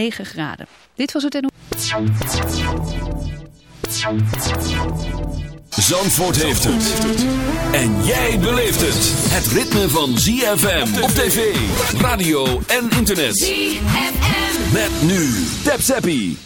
9 graden. Dit was het NO. Zandvoort heeft het. En jij beleeft het. Het ritme van ZFM op tv, radio en internet. ZFM. Met nu. Tap Zappie.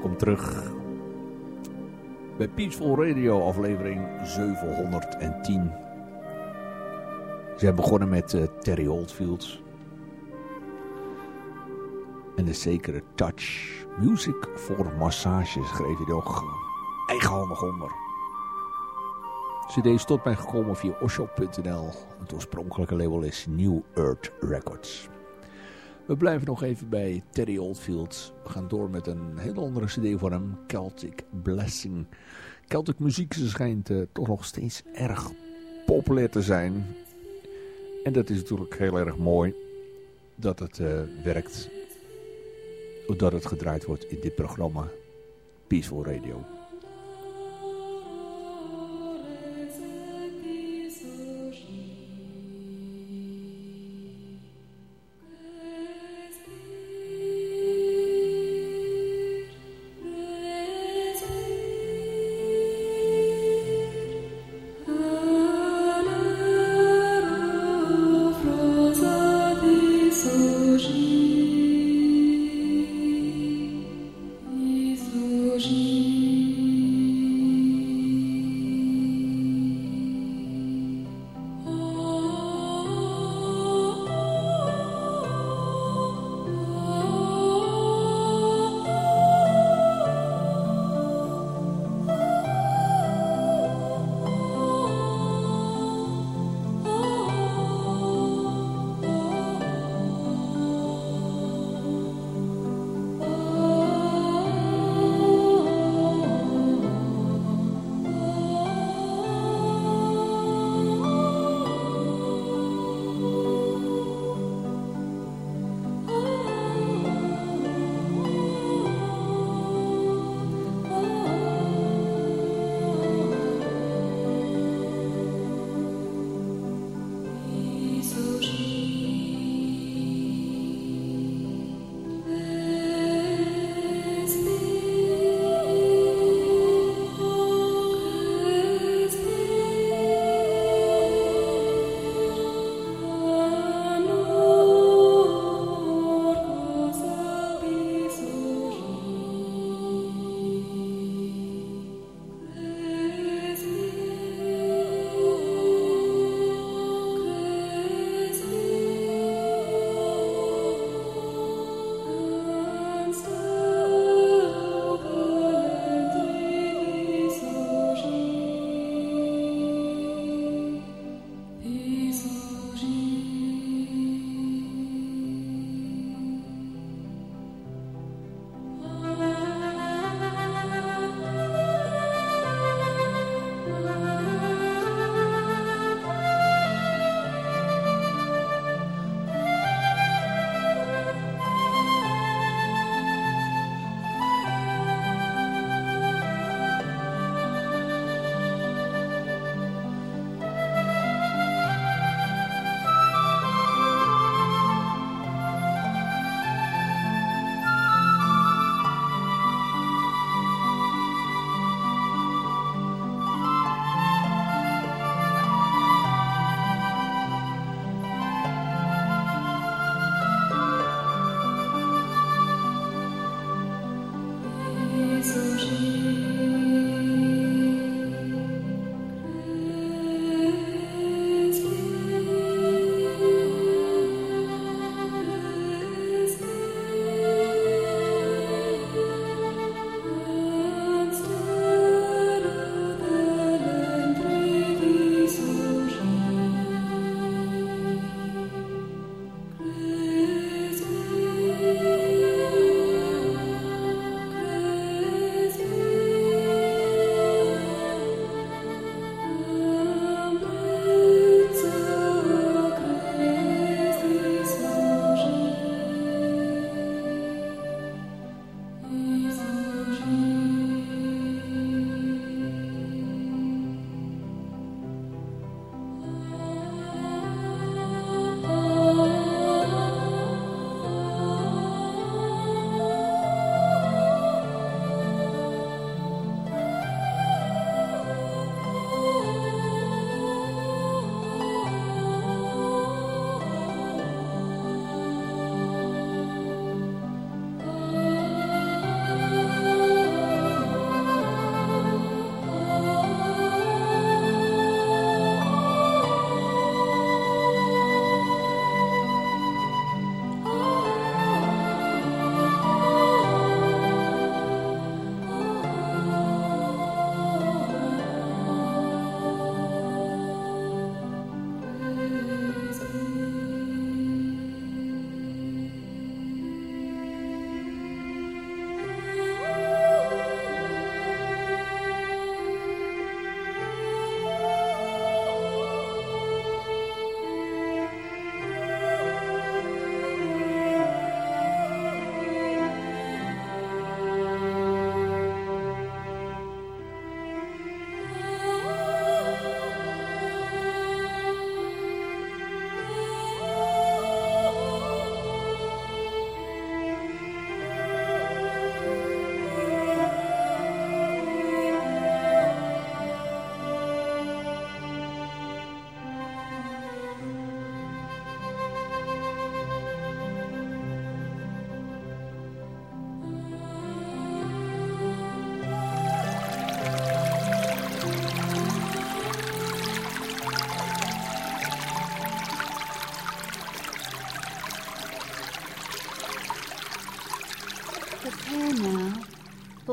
Welkom terug bij Peaceful Radio aflevering 710. Ze hebben begonnen met uh, Terry Oldfield. En de zekere touch. Music voor massage schreef hij nog eigenhandig onder. CD is tot mij gekomen via oshop.nl. Het oorspronkelijke label is New Earth Records. We blijven nog even bij Terry Oldfield. We gaan door met een hele andere cd voor hem. Celtic Blessing. Celtic muziek schijnt uh, toch nog steeds erg populair te zijn. En dat is natuurlijk heel erg mooi dat het uh, werkt. Dat het gedraaid wordt in dit programma Peaceful Radio.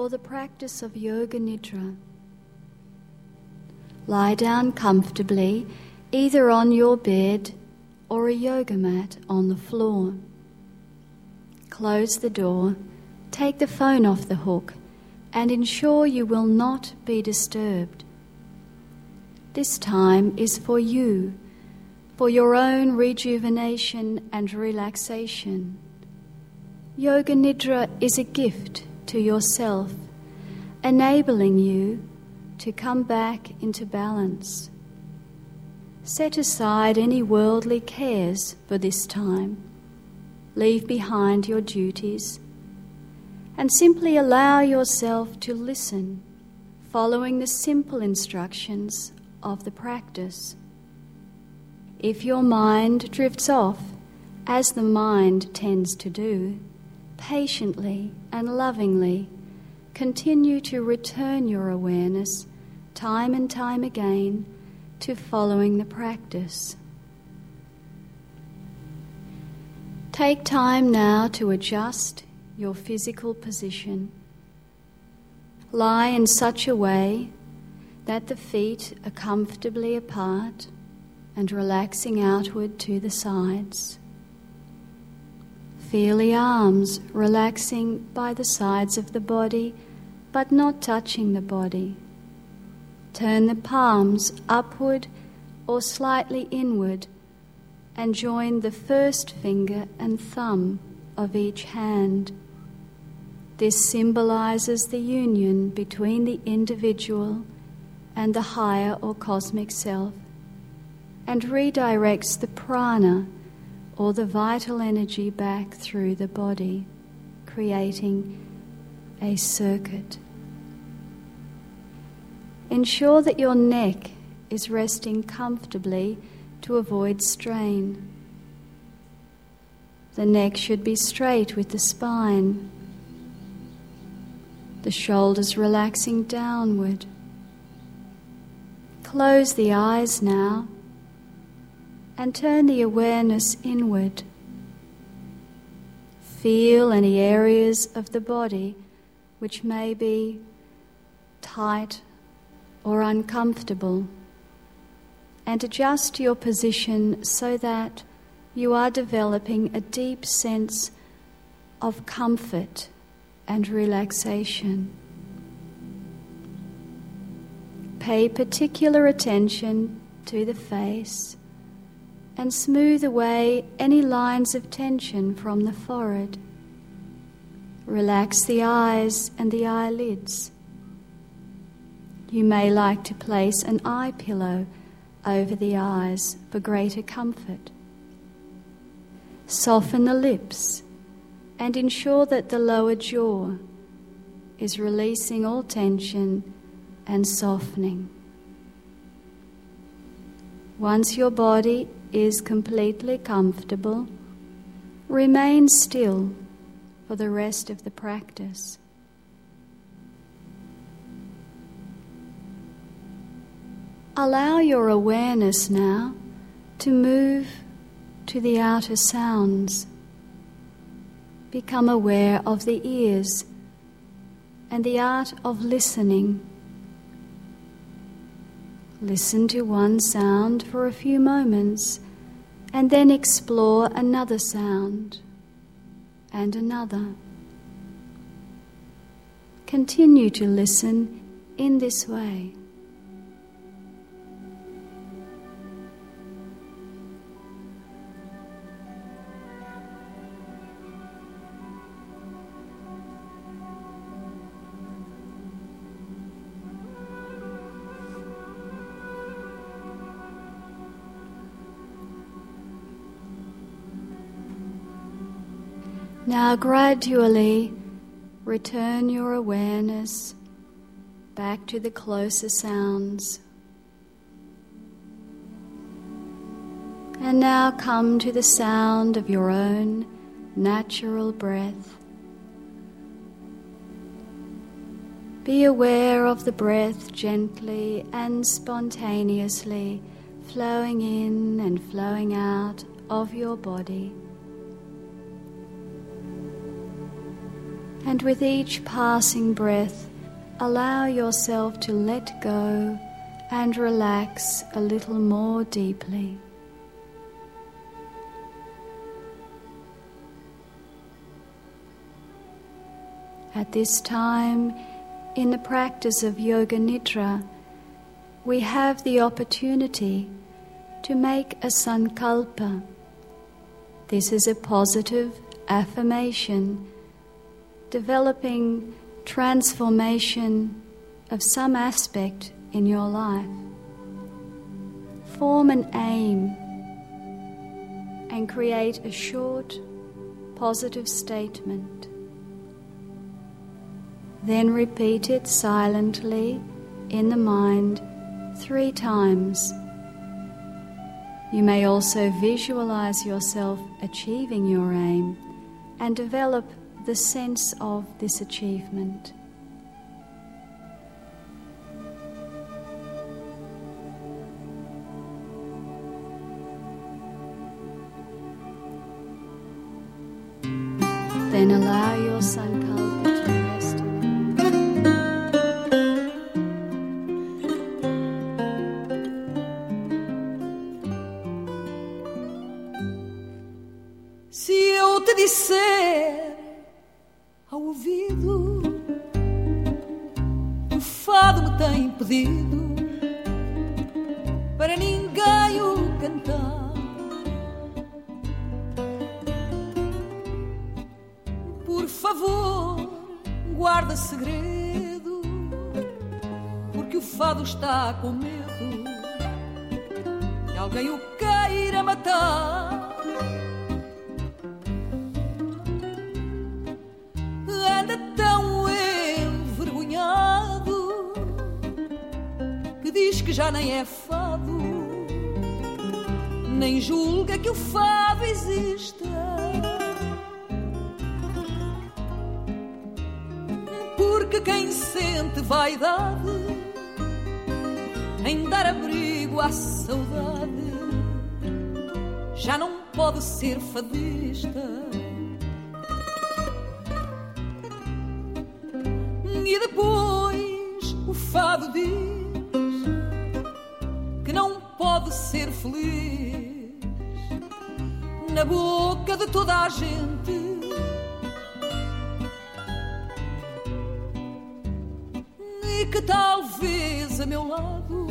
For the practice of Yoga Nidra. Lie down comfortably either on your bed or a yoga mat on the floor. Close the door, take the phone off the hook, and ensure you will not be disturbed. This time is for you, for your own rejuvenation and relaxation. Yoga Nidra is a gift to yourself, enabling you to come back into balance. Set aside any worldly cares for this time. Leave behind your duties and simply allow yourself to listen, following the simple instructions of the practice. If your mind drifts off, as the mind tends to do, patiently and lovingly continue to return your awareness time and time again to following the practice. Take time now to adjust your physical position. Lie in such a way that the feet are comfortably apart and relaxing outward to the sides. Feel the arms relaxing by the sides of the body but not touching the body. Turn the palms upward or slightly inward and join the first finger and thumb of each hand. This symbolizes the union between the individual and the higher or cosmic self and redirects the prana or the vital energy back through the body, creating a circuit. Ensure that your neck is resting comfortably to avoid strain. The neck should be straight with the spine, the shoulders relaxing downward. Close the eyes now and turn the awareness inward. Feel any areas of the body which may be tight or uncomfortable, and adjust your position so that you are developing a deep sense of comfort and relaxation. Pay particular attention to the face and smooth away any lines of tension from the forehead. Relax the eyes and the eyelids. You may like to place an eye pillow over the eyes for greater comfort. Soften the lips and ensure that the lower jaw is releasing all tension and softening. Once your body is completely comfortable, remain still for the rest of the practice. Allow your awareness now to move to the outer sounds. Become aware of the ears and the art of listening. Listen to one sound for a few moments and then explore another sound and another. Continue to listen in this way. Now, gradually return your awareness back to the closer sounds. And now come to the sound of your own natural breath. Be aware of the breath gently and spontaneously flowing in and flowing out of your body. And with each passing breath, allow yourself to let go and relax a little more deeply. At this time, in the practice of Yoga Nidra, we have the opportunity to make a sankalpa. This is a positive affirmation developing transformation of some aspect in your life. Form an aim and create a short positive statement. Then repeat it silently in the mind three times. You may also visualize yourself achieving your aim and develop the sense of this achievement. Then allow your sankalpa to rest. Se eu te disser para ninguém o cantar. Por favor, guarda segredo, porque o fado está com medo que alguém o queira matar. Nem é fado, nem julga que o fado exista. Porque quem sente vaidade em dar abrigo à saudade já não pode ser fadista. Gente. E que talvez a meu lado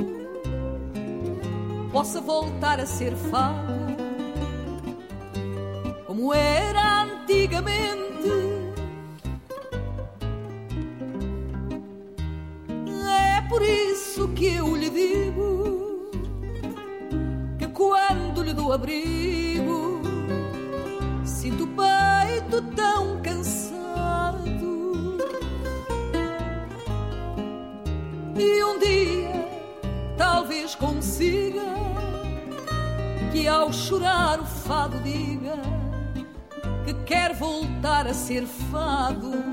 possa voltar a ser fado tão cansado. E um dia talvez consiga que ao chorar o fado diga que quer voltar a ser fado.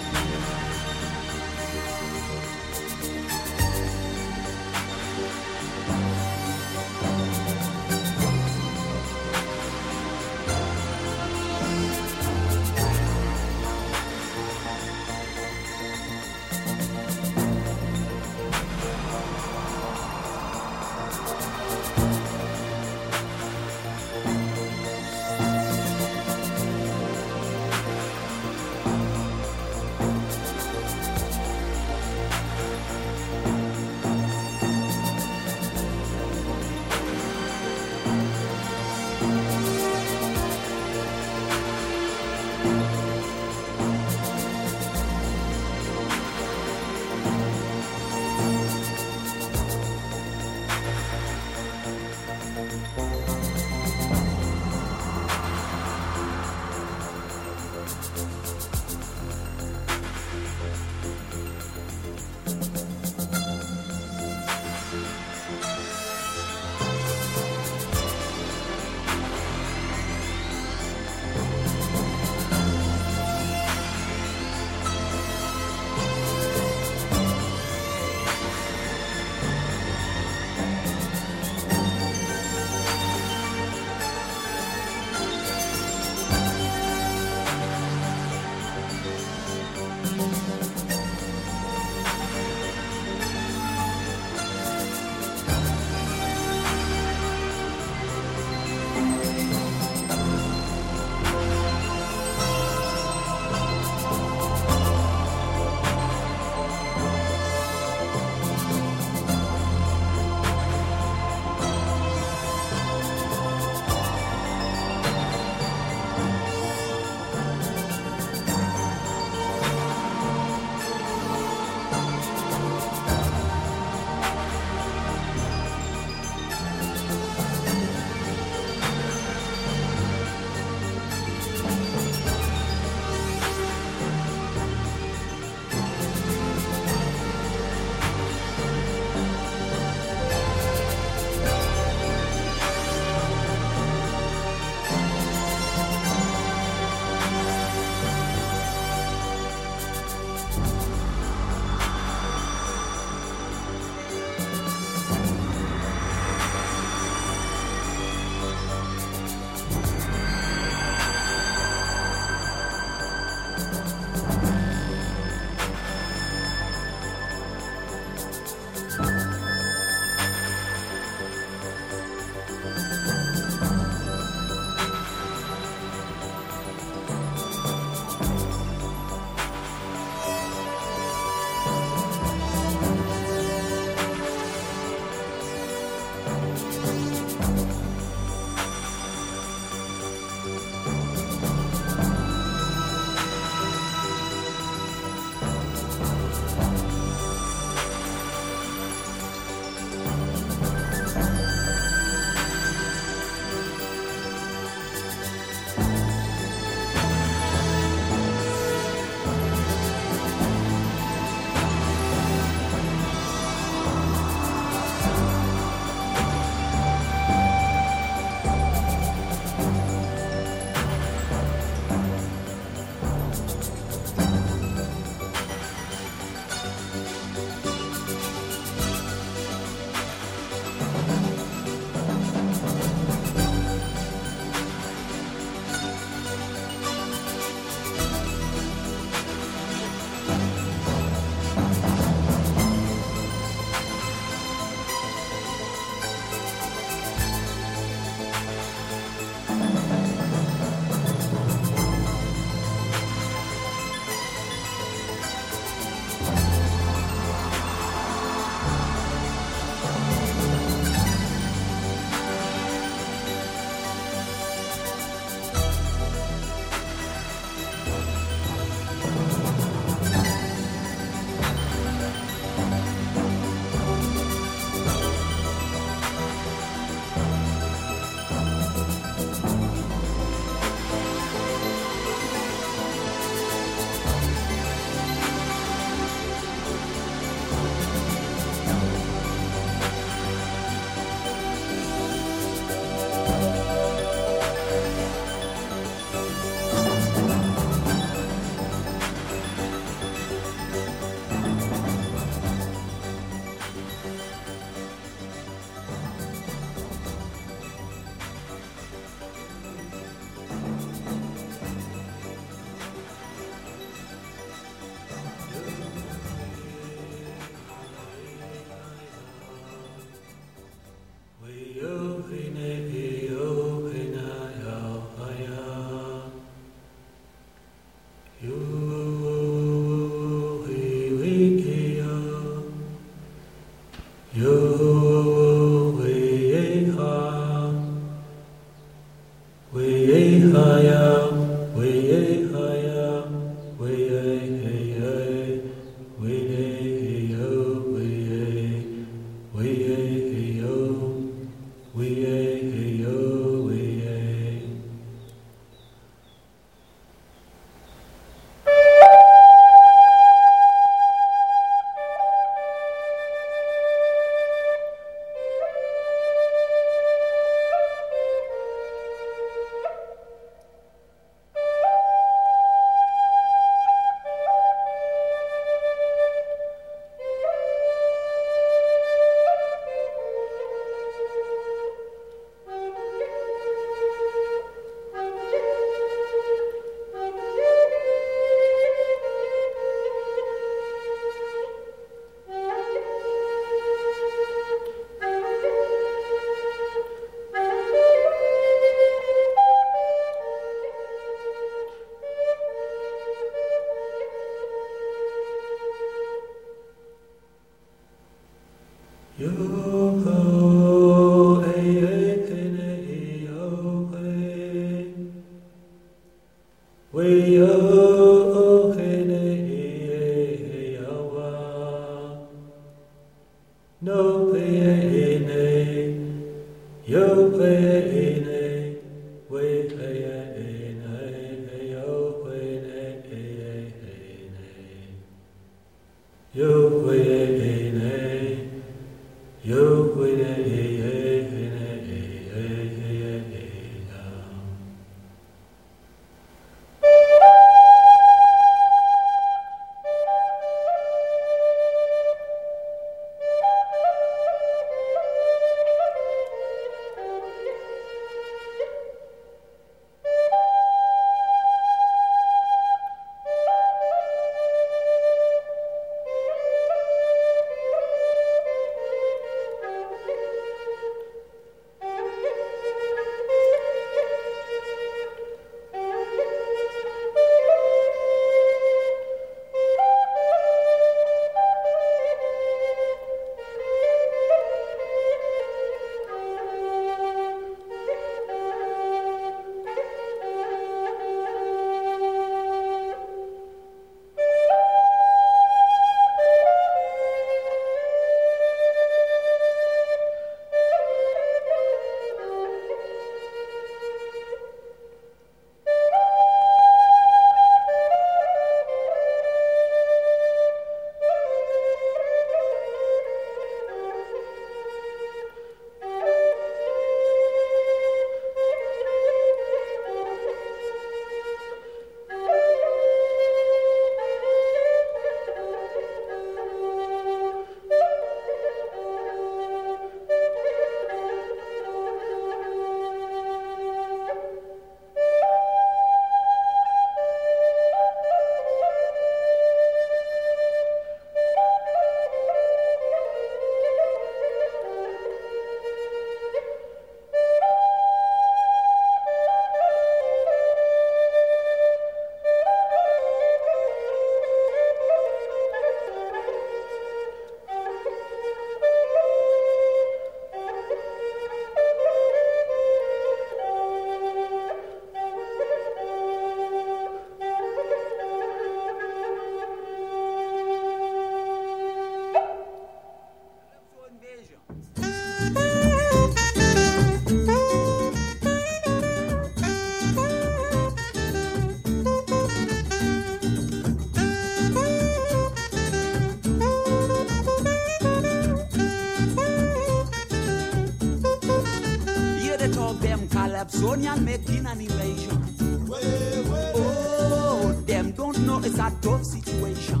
Tough situation.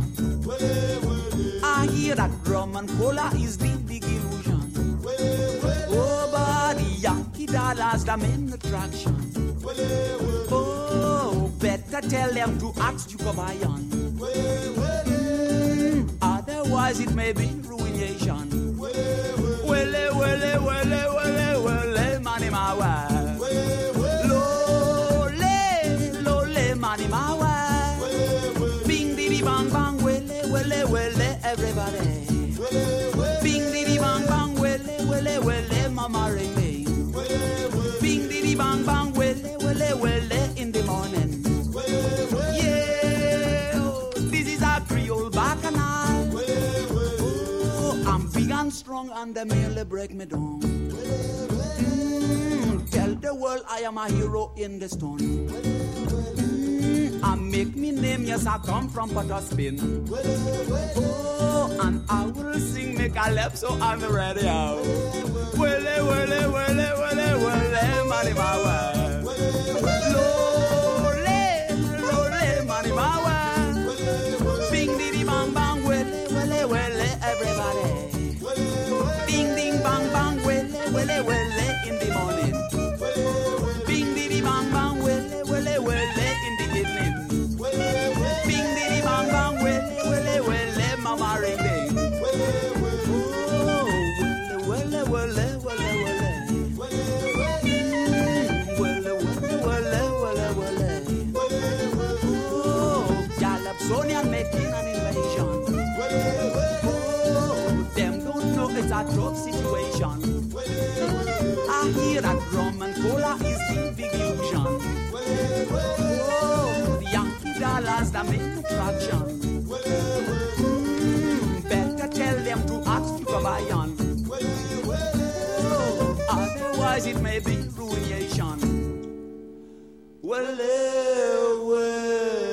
I hear that drum and cola is the big illusion. Oh, but the Yankee dollars the main attraction. Oh, better tell them to ask you for Bayan. Mm, otherwise it may be ruination. Wele, money my way. Lole, lole, money my way. And they merely break me down. Mm, tell the world I am a hero in the stone. Mm, I make me name, yes, I come from Potterspin. Oh, and I will sing, make a lap, so I'm ready out. Wele, wele, wele, wele, wele, money my way. A tough situation. I hear that rum and cola is in big illusion. Oh, the Yankee dollars that make attraction. Mm, better tell them to ask by on. Oh, otherwise it may be ruination. Well, eh, well,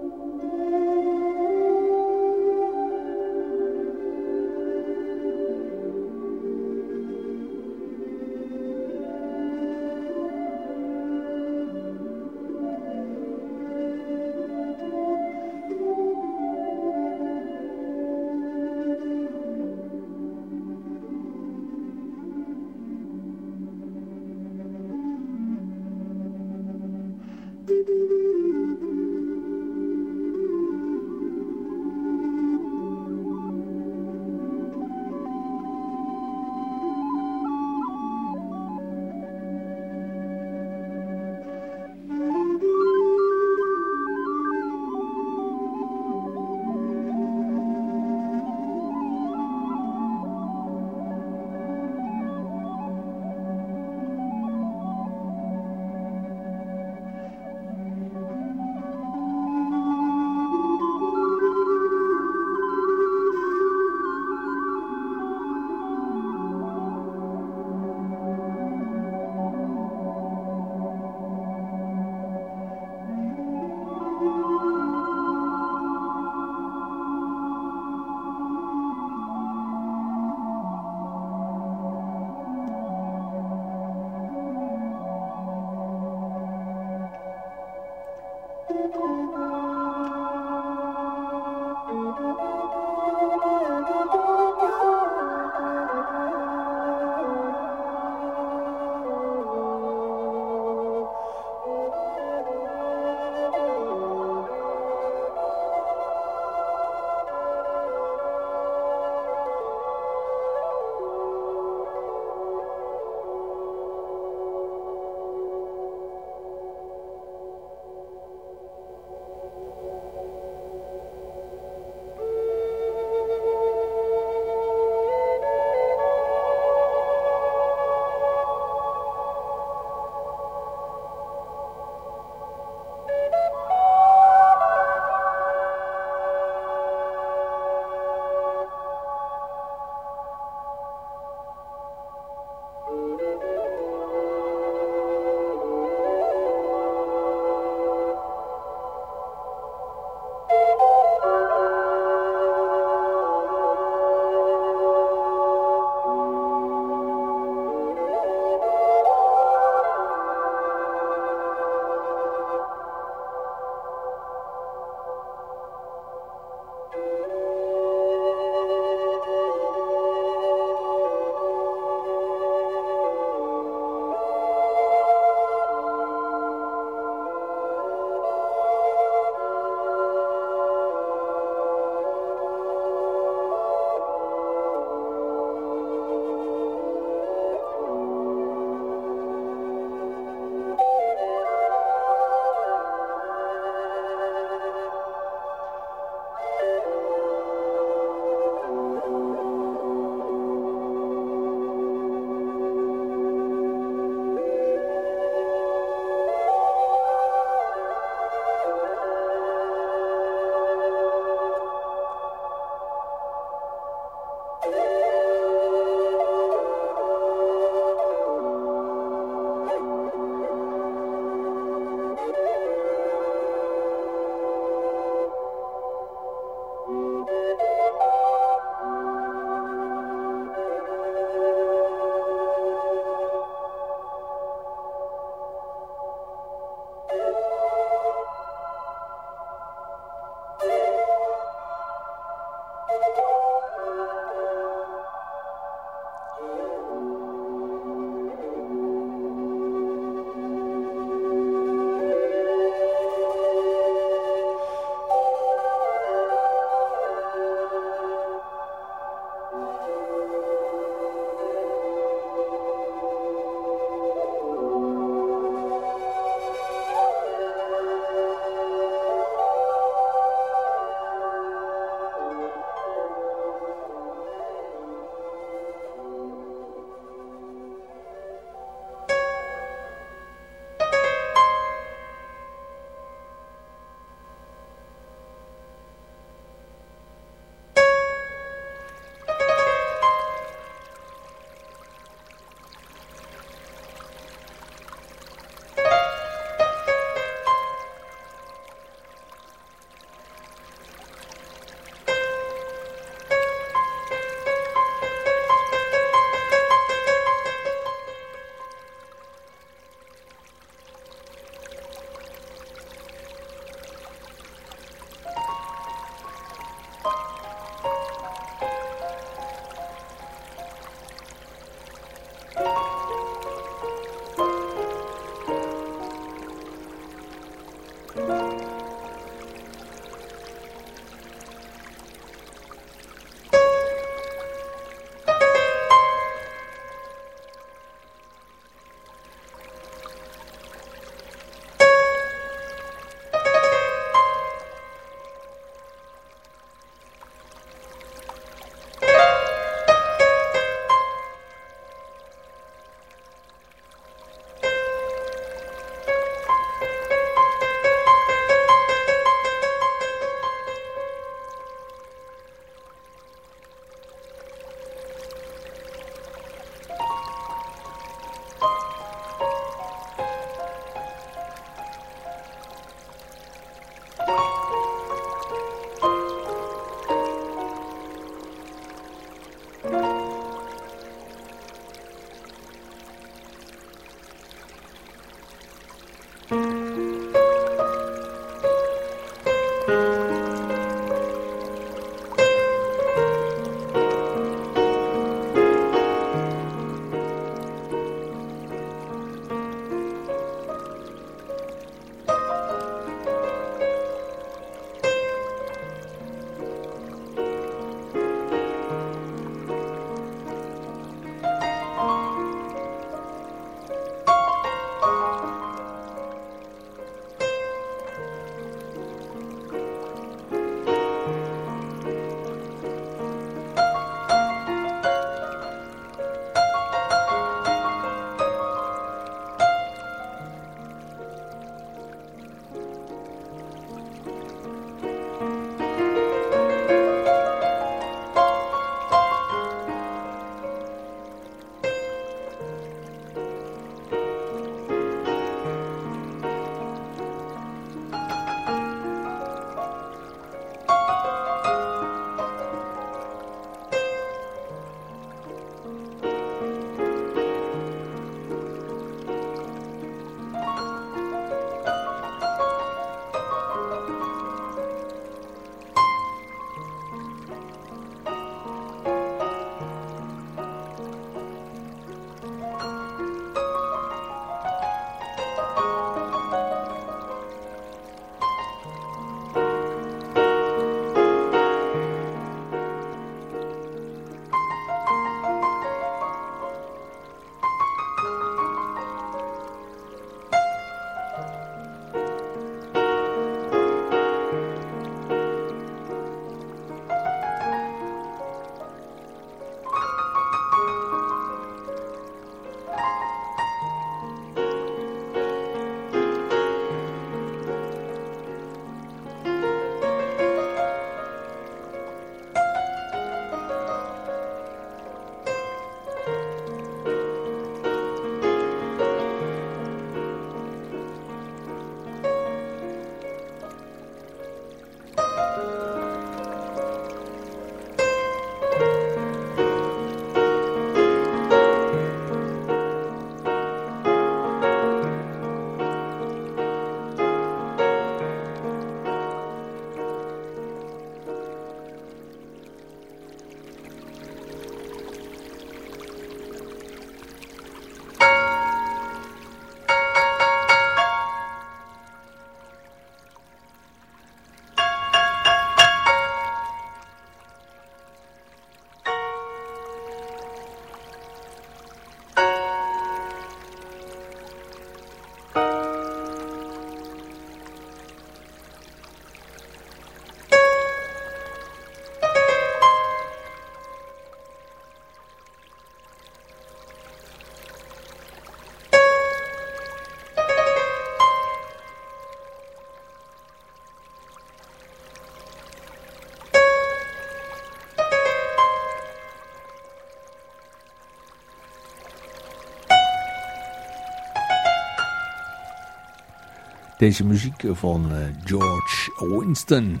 Deze muziek van uh, George Winston.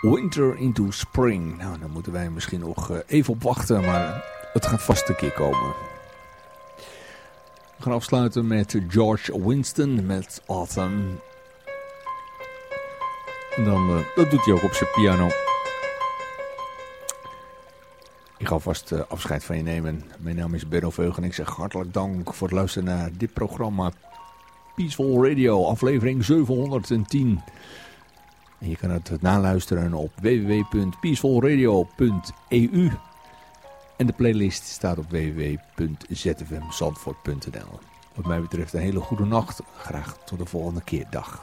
Winter into Spring. Nou, daar moeten wij misschien nog uh, even op wachten, maar het gaat vast een keer komen. We gaan afsluiten met George Winston met Autumn. En dan, uh, dat doet hij ook op zijn piano. Ik ga vast afscheid van je nemen. Mijn naam is Benno Veug en ik zeg hartelijk dank voor het luisteren naar dit programma Peaceful Radio, aflevering 710. En je kan het naluisteren op www.peacefulradio.eu. En de playlist staat op www.zfmzandvoort.nl. Wat mij betreft een hele goede nacht. Graag tot de volgende keer. Dag.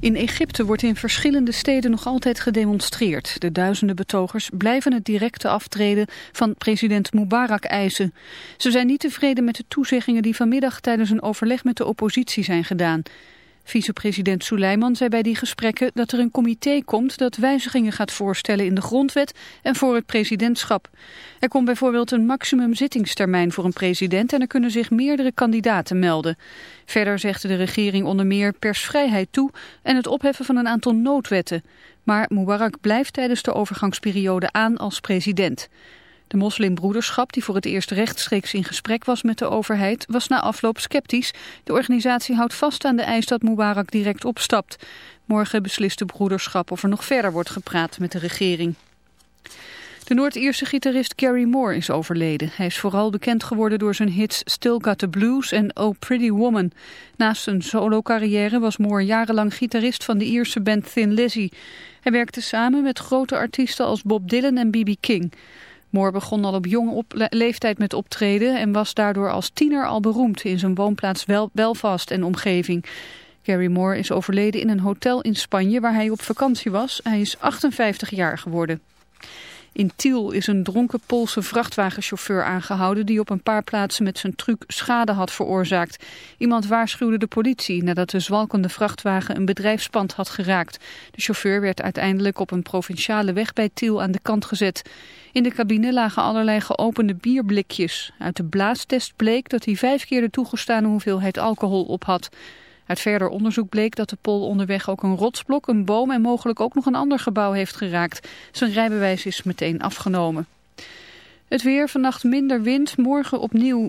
In Egypte wordt in verschillende steden nog altijd gedemonstreerd. De duizenden betogers blijven het directe aftreden van president Mubarak eisen. Ze zijn niet tevreden met de toezeggingen die vanmiddag tijdens een overleg met de oppositie zijn gedaan. Vicepresident Suleiman zei bij die gesprekken dat er een comité komt dat wijzigingen gaat voorstellen in de grondwet en voor het presidentschap. Er komt bijvoorbeeld een maximum zittingstermijn voor een president en er kunnen zich meerdere kandidaten melden. Verder zegde de regering onder meer persvrijheid toe en het opheffen van een aantal noodwetten. Maar Mubarak blijft tijdens de overgangsperiode aan als president. De moslimbroederschap, die voor het eerst rechtstreeks in gesprek was met de overheid, was na afloop sceptisch. De organisatie houdt vast aan de eis dat Mubarak direct opstapt. Morgen beslist de broederschap of er nog verder wordt gepraat met de regering. De Noord-Ierse gitarist Gary Moore is overleden. Hij is vooral bekend geworden door zijn hits Still Got the Blues en Oh Pretty Woman. Naast zijn solo-carrière was Moore jarenlang gitarist van de Ierse band Thin Lizzy. Hij werkte samen met grote artiesten als Bob Dylan en B.B. King. Moore begon al op jonge leeftijd met optreden en was daardoor als tiener al beroemd in zijn woonplaats Belfast en omgeving. Gary Moore is overleden in een hotel in Spanje waar hij op vakantie was. Hij is 58 jaar geworden. In Tiel is een dronken Poolse vrachtwagenchauffeur aangehouden die op een paar plaatsen met zijn truck schade had veroorzaakt. Iemand waarschuwde de politie nadat de zwalkende vrachtwagen een bedrijfspand had geraakt. De chauffeur werd uiteindelijk op een provinciale weg bij Tiel aan de kant gezet. In de cabine lagen allerlei geopende bierblikjes. Uit de blaastest bleek dat hij vijf keer de toegestane hoeveelheid alcohol op had. Uit verder onderzoek bleek dat de Pol onderweg ook een rotsblok, een boom en mogelijk ook nog een ander gebouw heeft geraakt. Zijn rijbewijs is meteen afgenomen. Het weer, vannacht minder wind, morgen opnieuw